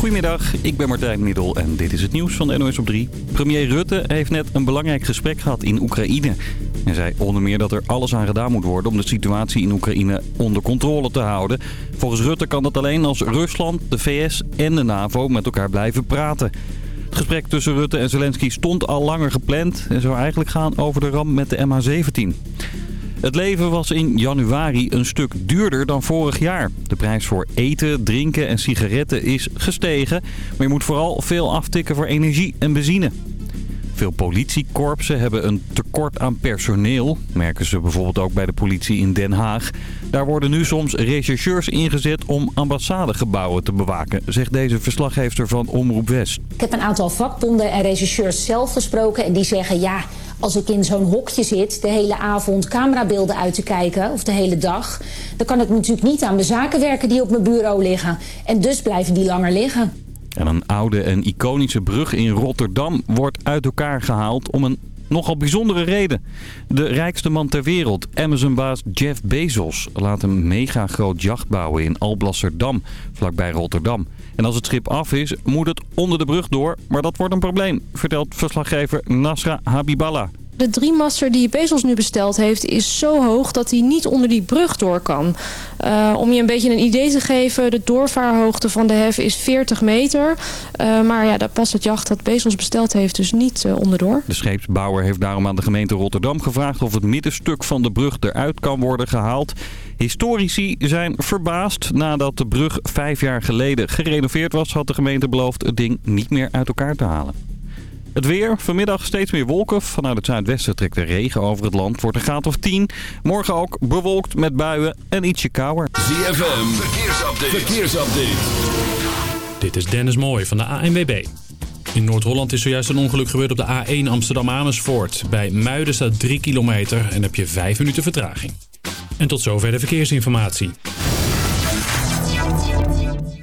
Goedemiddag, ik ben Martijn Middel en dit is het nieuws van de NOS op 3. Premier Rutte heeft net een belangrijk gesprek gehad in Oekraïne. Hij zei onder meer dat er alles aan gedaan moet worden om de situatie in Oekraïne onder controle te houden. Volgens Rutte kan dat alleen als Rusland, de VS en de NAVO met elkaar blijven praten. Het gesprek tussen Rutte en Zelensky stond al langer gepland en zou eigenlijk gaan over de ramp met de MH17. Het leven was in januari een stuk duurder dan vorig jaar. De prijs voor eten, drinken en sigaretten is gestegen. Maar je moet vooral veel aftikken voor energie en benzine. Veel politiekorpsen hebben een tekort aan personeel. Merken ze bijvoorbeeld ook bij de politie in Den Haag. Daar worden nu soms rechercheurs ingezet om ambassadegebouwen te bewaken, zegt deze verslaggever van Omroep West. Ik heb een aantal vakbonden en rechercheurs zelf gesproken en die zeggen ja, als ik in zo'n hokje zit de hele avond camerabeelden uit te kijken of de hele dag, dan kan ik natuurlijk niet aan de zaken werken die op mijn bureau liggen. En dus blijven die langer liggen. En een oude en iconische brug in Rotterdam wordt uit elkaar gehaald om een nogal bijzondere reden. De rijkste man ter wereld, Amazon-baas Jeff Bezos, laat een mega groot jacht bouwen in Alblasserdam, vlakbij Rotterdam. En als het schip af is, moet het onder de brug door, maar dat wordt een probleem, vertelt verslaggever Nasra Habiballah. De driemaster die Bezos nu besteld heeft is zo hoog dat hij niet onder die brug door kan. Uh, om je een beetje een idee te geven, de doorvaarhoogte van de hef is 40 meter. Uh, maar ja, daar past het jacht dat Bezos besteld heeft dus niet uh, onderdoor. De scheepsbouwer heeft daarom aan de gemeente Rotterdam gevraagd of het middenstuk van de brug eruit kan worden gehaald. Historici zijn verbaasd. Nadat de brug vijf jaar geleden gerenoveerd was, had de gemeente beloofd het ding niet meer uit elkaar te halen. Het weer, vanmiddag steeds meer wolken. Vanuit het zuidwesten trekt de regen over het land. Wordt een graad of 10. Morgen ook bewolkt met buien en ietsje kouder. ZFM, verkeersupdate. verkeersupdate. Dit is Dennis Mooij van de ANWB. In Noord-Holland is zojuist een ongeluk gebeurd op de A1 Amsterdam-Amersfoort. Bij Muiden staat 3 kilometer en heb je 5 minuten vertraging. En tot zover de verkeersinformatie.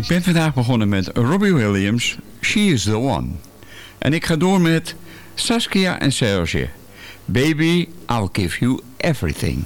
Ik ben vandaag begonnen met Robbie Williams, She is the One. En ik ga door met Saskia en Serge, Baby, I'll give you everything.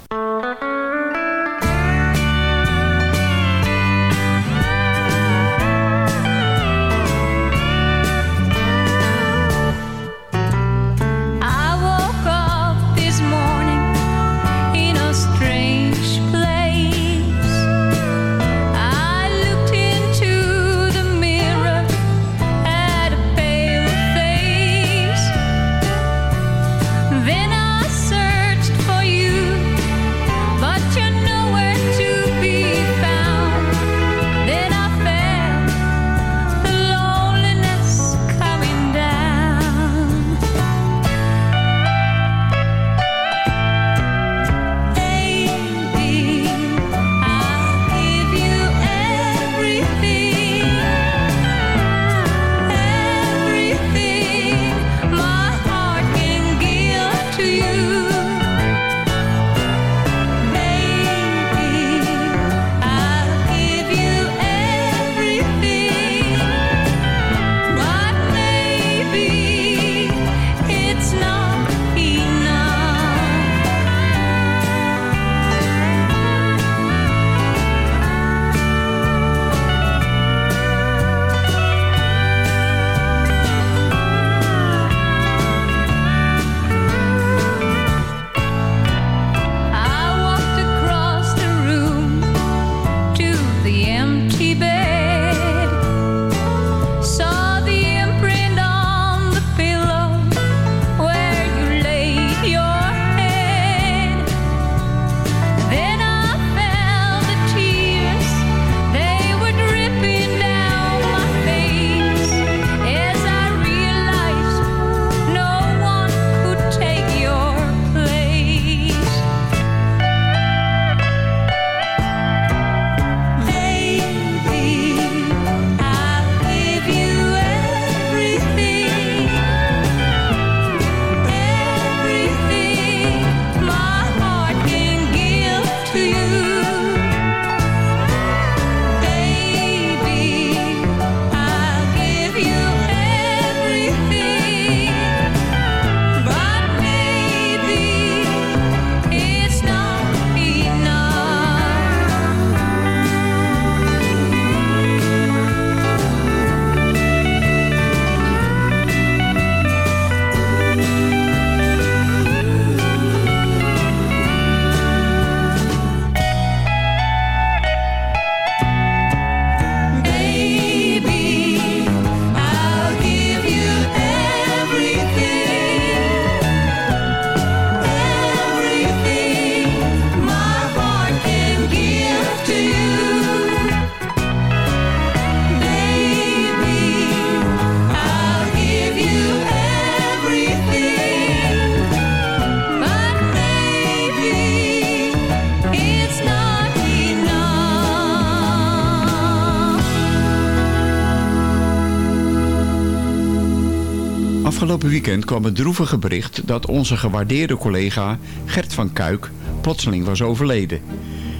Afgelopen weekend kwam het droevige bericht dat onze gewaardeerde collega Gert van Kuik plotseling was overleden.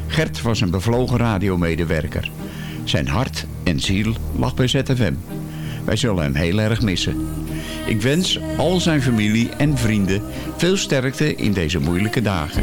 Gert was een bevlogen radiomedewerker. Zijn hart en ziel lag bij ZFM. Wij zullen hem heel erg missen. Ik wens al zijn familie en vrienden veel sterkte in deze moeilijke dagen.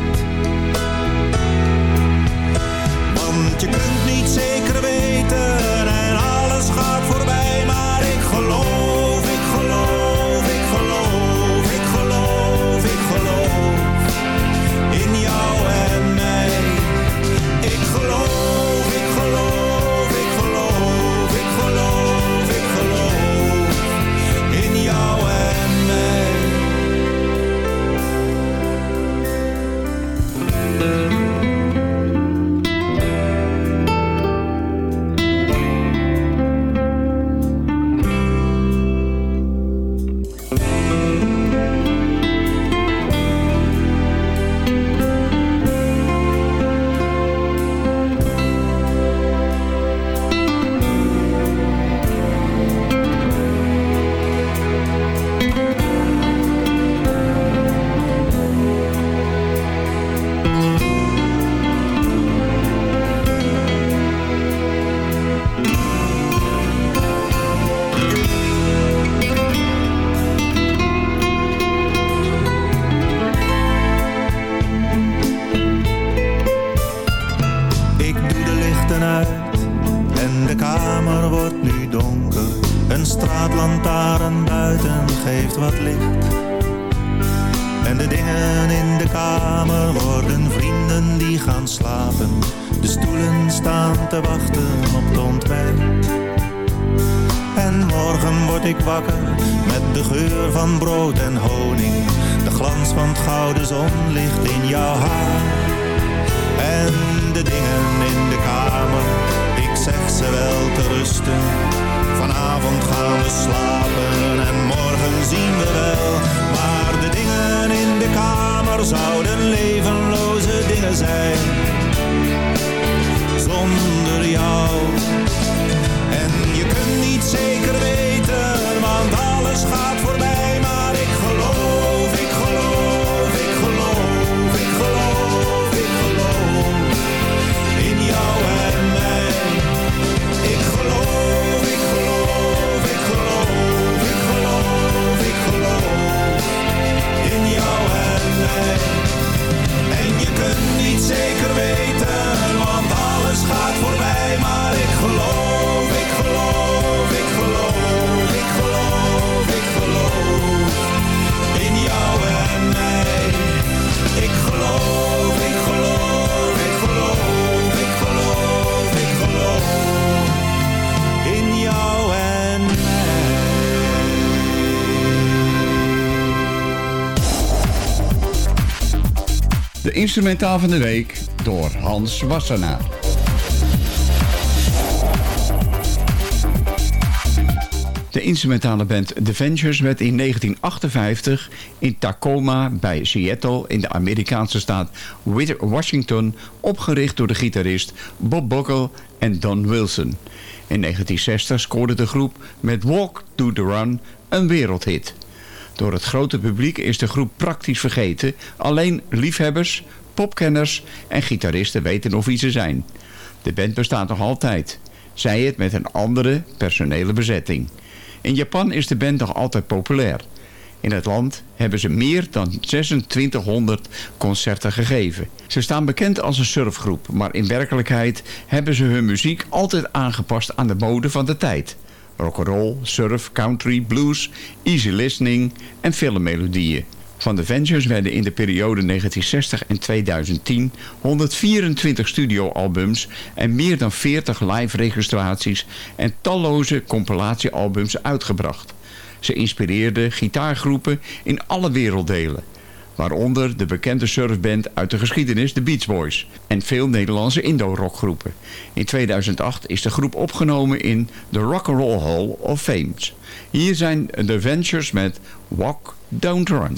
Zouden instrumentaal van de week door Hans Wassenaar. De instrumentale band The Ventures werd in 1958 in Tacoma bij Seattle in de Amerikaanse staat Washington opgericht door de gitarist Bob Buckle en Don Wilson. In 1960 scoorde de groep met Walk to the Run een wereldhit. Door het grote publiek is de groep praktisch vergeten. Alleen liefhebbers, popkenners en gitaristen weten nog wie ze zijn. De band bestaat nog altijd. Zij het met een andere personele bezetting. In Japan is de band nog altijd populair. In het land hebben ze meer dan 2600 concerten gegeven. Ze staan bekend als een surfgroep, maar in werkelijkheid hebben ze hun muziek altijd aangepast aan de mode van de tijd. Rock'n'roll, surf, country, blues, easy listening en filmmelodieën. Van de Ventures werden in de periode 1960 en 2010 124 studioalbums en meer dan 40 live registraties en talloze compilatiealbums uitgebracht. Ze inspireerden gitaargroepen in alle werelddelen. Waaronder de bekende surfband uit de geschiedenis, de Beach Boys. En veel Nederlandse Indo-rockgroepen. In 2008 is de groep opgenomen in de Rock'n'Roll Hall of Fame. Hier zijn de Ventures met Walk, Don't Run.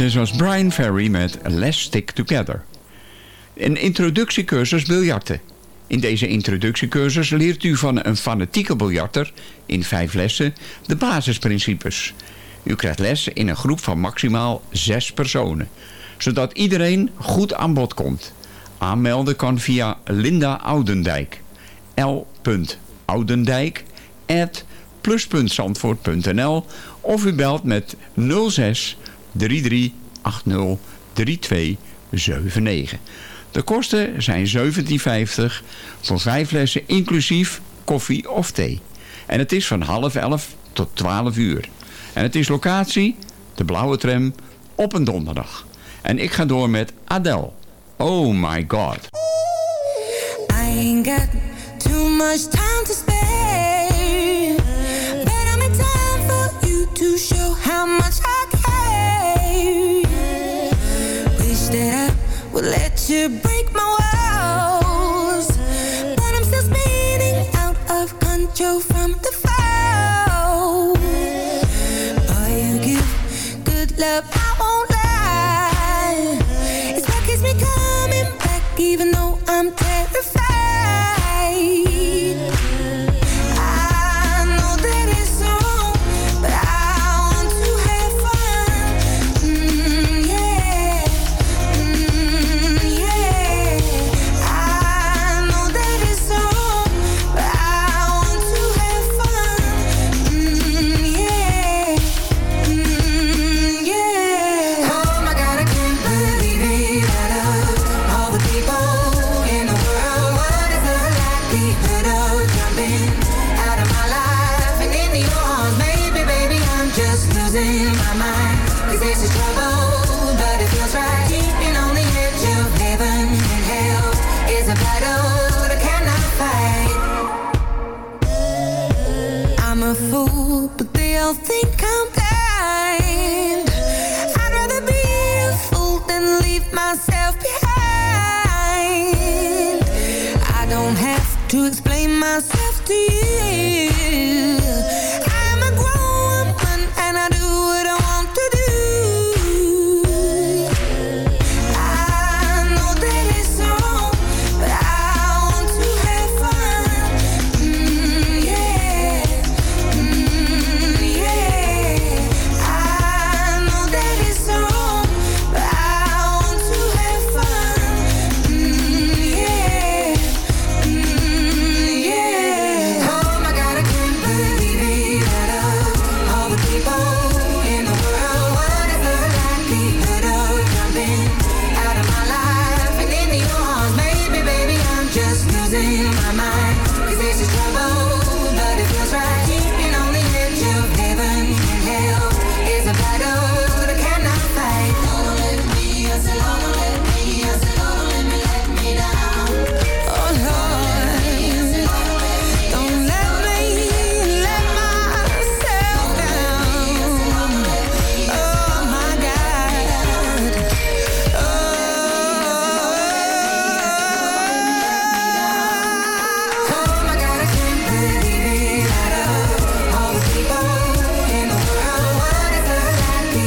Dit was Brian Ferry met Let's Stick Together. Een introductiecursus biljarten. In deze introductiecursus leert u van een fanatieke biljarter in vijf lessen de basisprincipes. U krijgt les in een groep van maximaal zes personen, zodat iedereen goed aan bod komt. Aanmelden kan via Linda Oudendijk. l.oudendijk plus.zandvoort.nl of u belt met 06 3380 3279. De kosten zijn 17,50 voor vijf lessen inclusief koffie of thee. En het is van half elf tot 12 uur. En het is locatie, de blauwe tram, op een donderdag. En ik ga door met Adele. Oh my god. I ain't got too much time to spare. But I'm in time for you to show how much I would let you break my walls. But I'm still spinning out of control from the my Cause this trouble, but it feels right. Keeping on only edge to heaven and hell Is a battle cannot fight. I'm a fool, but they all think I'm blind. I'd rather be a fool than leave myself behind. I don't have to explain myself to you.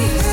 please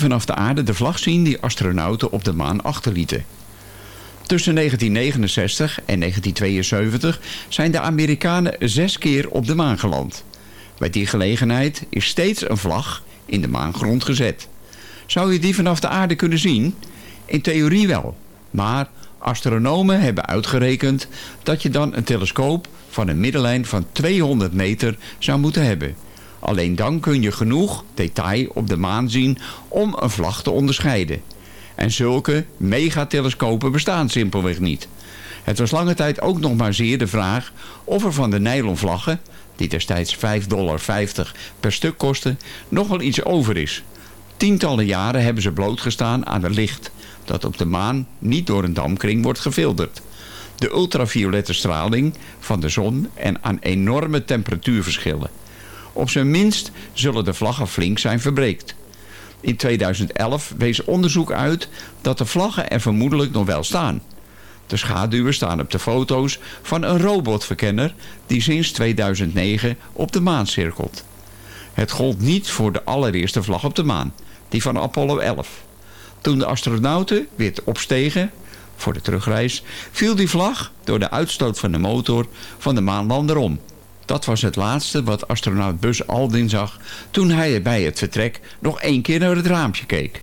Vanaf de aarde de vlag zien die astronauten op de maan achterlieten. Tussen 1969 en 1972 zijn de Amerikanen zes keer op de maan geland. Bij die gelegenheid is steeds een vlag in de maangrond gezet. Zou je die vanaf de aarde kunnen zien? In theorie wel, maar astronomen hebben uitgerekend dat je dan een telescoop van een middenlijn van 200 meter zou moeten hebben. Alleen dan kun je genoeg detail op de maan zien om een vlag te onderscheiden. En zulke megatelescopen bestaan simpelweg niet. Het was lange tijd ook nog maar zeer de vraag of er van de nylonvlaggen, die destijds 5,50 dollar per stuk kosten, nog wel iets over is. Tientallen jaren hebben ze blootgestaan aan het licht dat op de maan niet door een damkring wordt gefilterd. De ultraviolette straling van de zon en aan enorme temperatuurverschillen. Op zijn minst zullen de vlaggen flink zijn verbreekt. In 2011 wees onderzoek uit dat de vlaggen er vermoedelijk nog wel staan. De schaduwen staan op de foto's van een robotverkenner die sinds 2009 op de maan cirkelt. Het gold niet voor de allereerste vlag op de maan, die van Apollo 11. Toen de astronauten weer opstegen voor de terugreis, viel die vlag door de uitstoot van de motor van de maanlander om. Dat was het laatste wat astronaut Buzz Aldrin zag toen hij bij het vertrek nog één keer naar het raampje keek.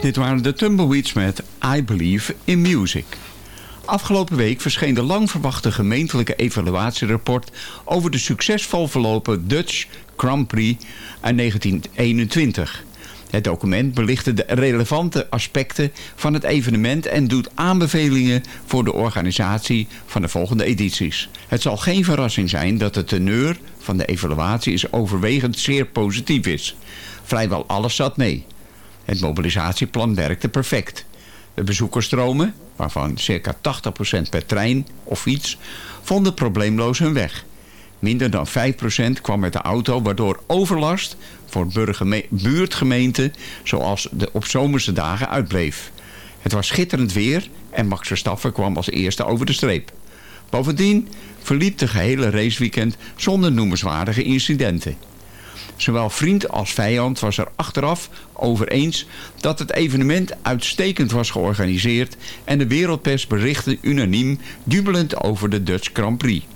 Dit waren de Tumbleweeds met I Believe in Music. Afgelopen week verscheen de lang verwachte gemeentelijke evaluatierapport over de succesvol verlopen Dutch Grand Prix uit 1921. Het document belichtte de relevante aspecten van het evenement en doet aanbevelingen voor de organisatie van de volgende edities. Het zal geen verrassing zijn dat de teneur van de evaluatie is overwegend zeer positief is. Vrijwel alles zat mee. Het mobilisatieplan werkte perfect. De bezoekersstromen, waarvan ca. 80% per trein of fiets, vonden probleemloos hun weg. Minder dan 5% kwam met de auto, waardoor overlast voor buurtgemeenten zoals de op zomerse dagen uitbleef. Het was schitterend weer en Max Verstappen kwam als eerste over de streep. Bovendien verliep de gehele raceweekend zonder noemenswaardige incidenten. Zowel vriend als vijand was er achteraf over eens dat het evenement uitstekend was georganiseerd en de wereldpers berichtte unaniem jubelend over de Dutch Grand Prix.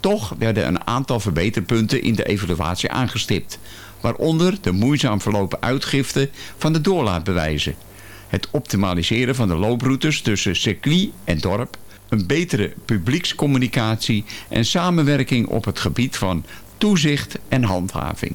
Toch werden een aantal verbeterpunten in de evaluatie aangestipt, waaronder de moeizaam verlopen uitgifte van de doorlaatbewijzen, het optimaliseren van de looproutes tussen circuit en dorp, een betere publiekscommunicatie en samenwerking op het gebied van toezicht en handhaving.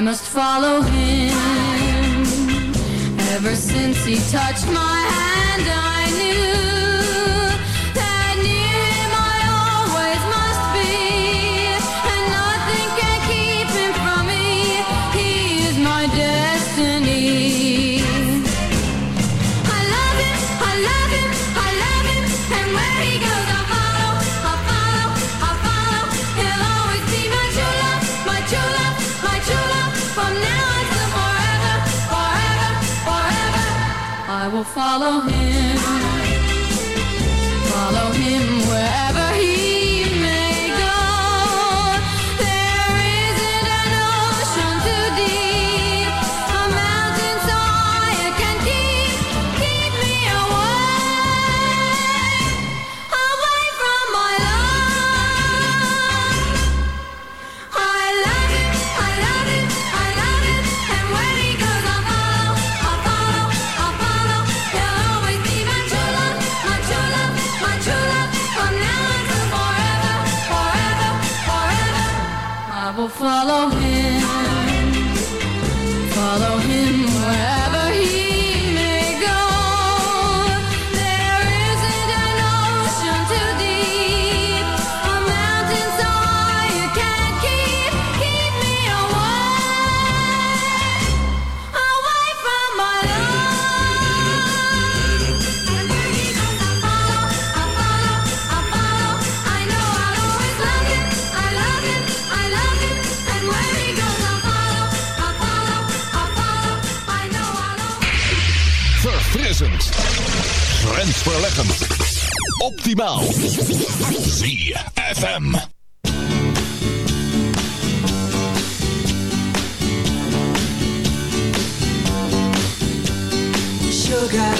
I must follow him. Ever since he touched my hand, follow him, Grensverleggend. Optimaal. ZFM. Sugar,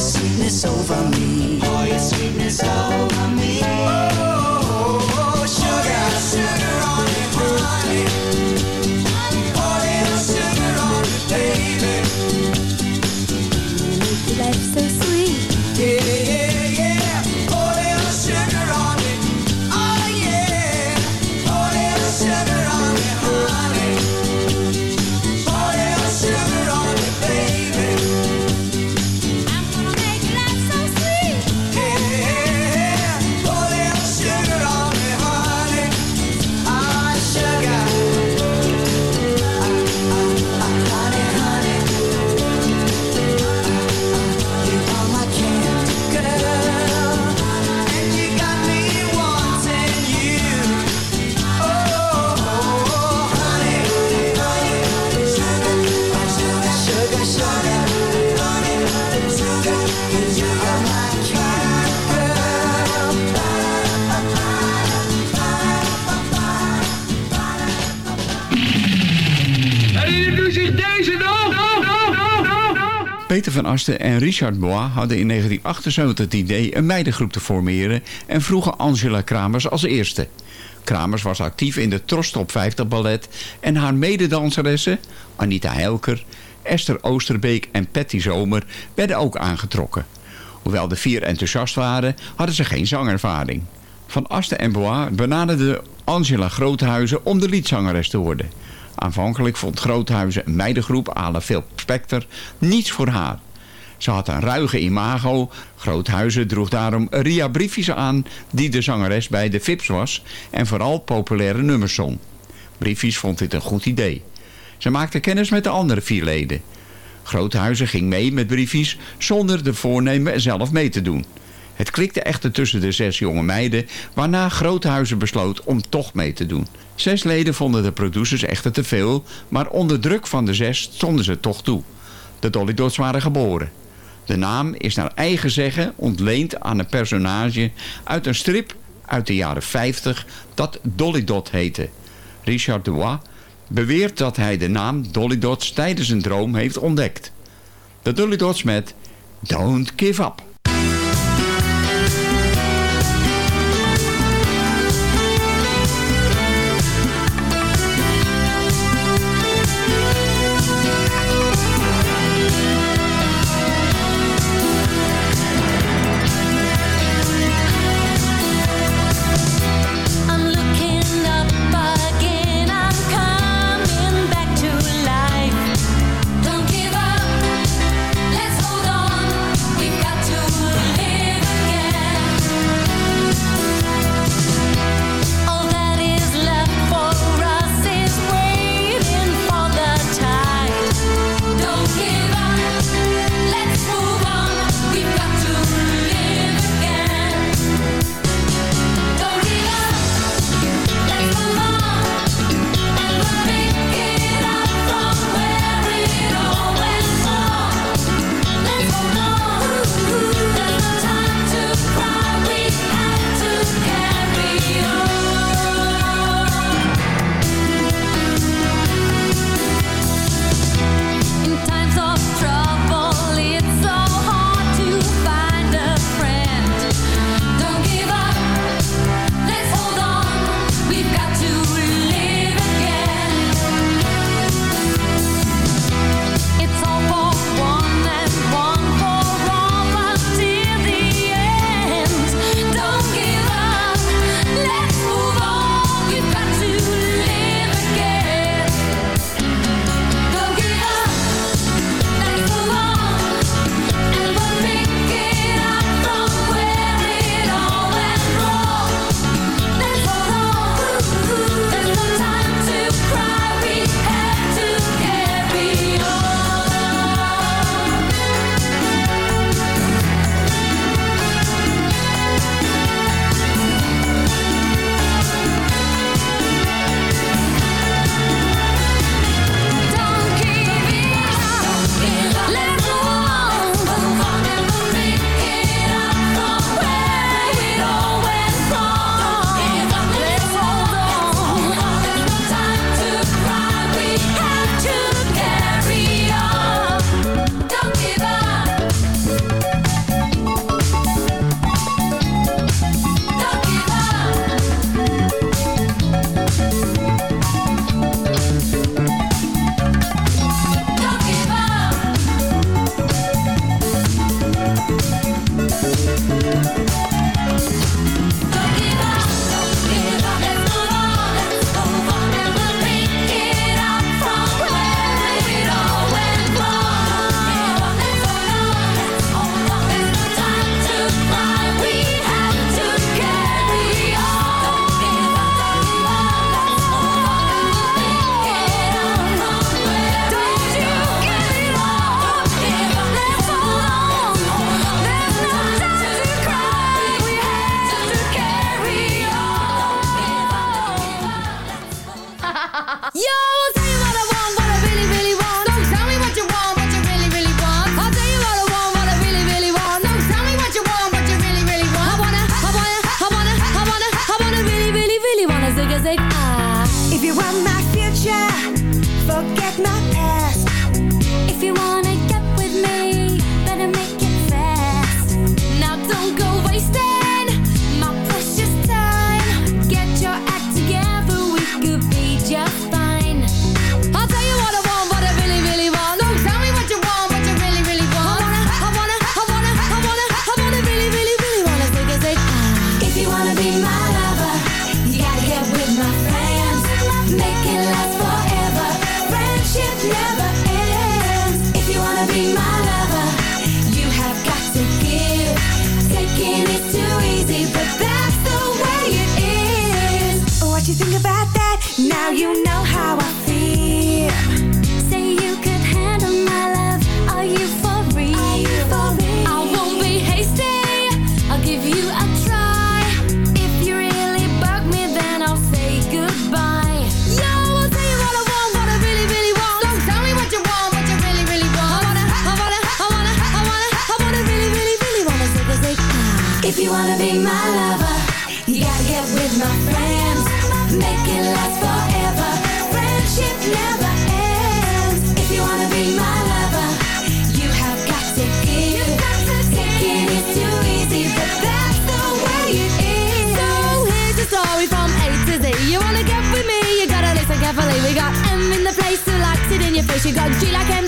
Sweetness over me. Pour your sweetness over me. En Richard Bois hadden in 1978 het idee een meidengroep te formeren en vroegen Angela Kramers als eerste. Kramers was actief in de Tros Top 50 ballet en haar mededanseressen, Anita Helker, Esther Oosterbeek en Patty Zomer, werden ook aangetrokken. Hoewel de vier enthousiast waren, hadden ze geen zangervaring. Van Asten en Bois benaderden Angela Groothuizen om de liedzangeres te worden. Aanvankelijk vond Groothuizen een meidengroep à la Phil Spector niets voor haar. Ze had een ruige imago. Groothuizen droeg daarom Ria Briefjes aan, die de zangeres bij de Vips was en vooral populaire nummers zong. Briefjes vond dit een goed idee. Ze maakte kennis met de andere vier leden. Groothuizen ging mee met Briefjes zonder de voornemen zelf mee te doen. Het klikte echter tussen de zes jonge meiden, waarna Groothuizen besloot om toch mee te doen. Zes leden vonden de producers echter te veel, maar onder druk van de zes stonden ze toch toe. De Dolly Dots waren geboren. De naam is naar eigen zeggen ontleend aan een personage uit een strip uit de jaren 50 dat Dolly Dot heette. Richard Dubois beweert dat hij de naam Dolly Dots tijdens een droom heeft ontdekt. De Dolly Dots met Don't Give Up. She got G like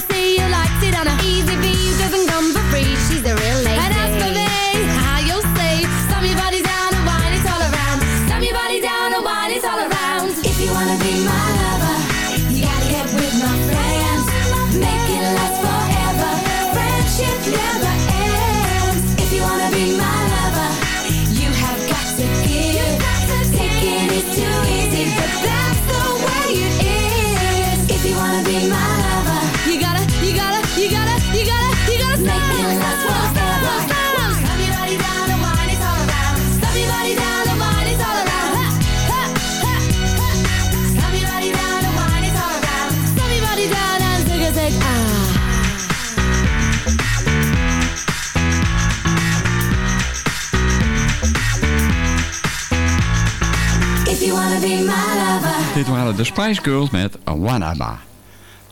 de Spice Girls met Wanaba.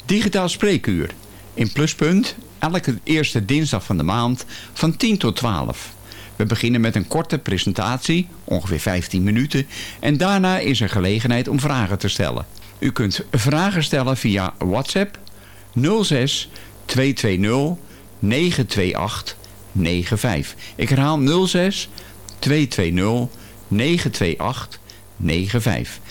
Digitaal Spreekuur. In Pluspunt, elke eerste dinsdag van de maand van 10 tot 12. We beginnen met een korte presentatie, ongeveer 15 minuten. En daarna is er gelegenheid om vragen te stellen. U kunt vragen stellen via WhatsApp 06 220 928 95. Ik herhaal 06 220 928 95.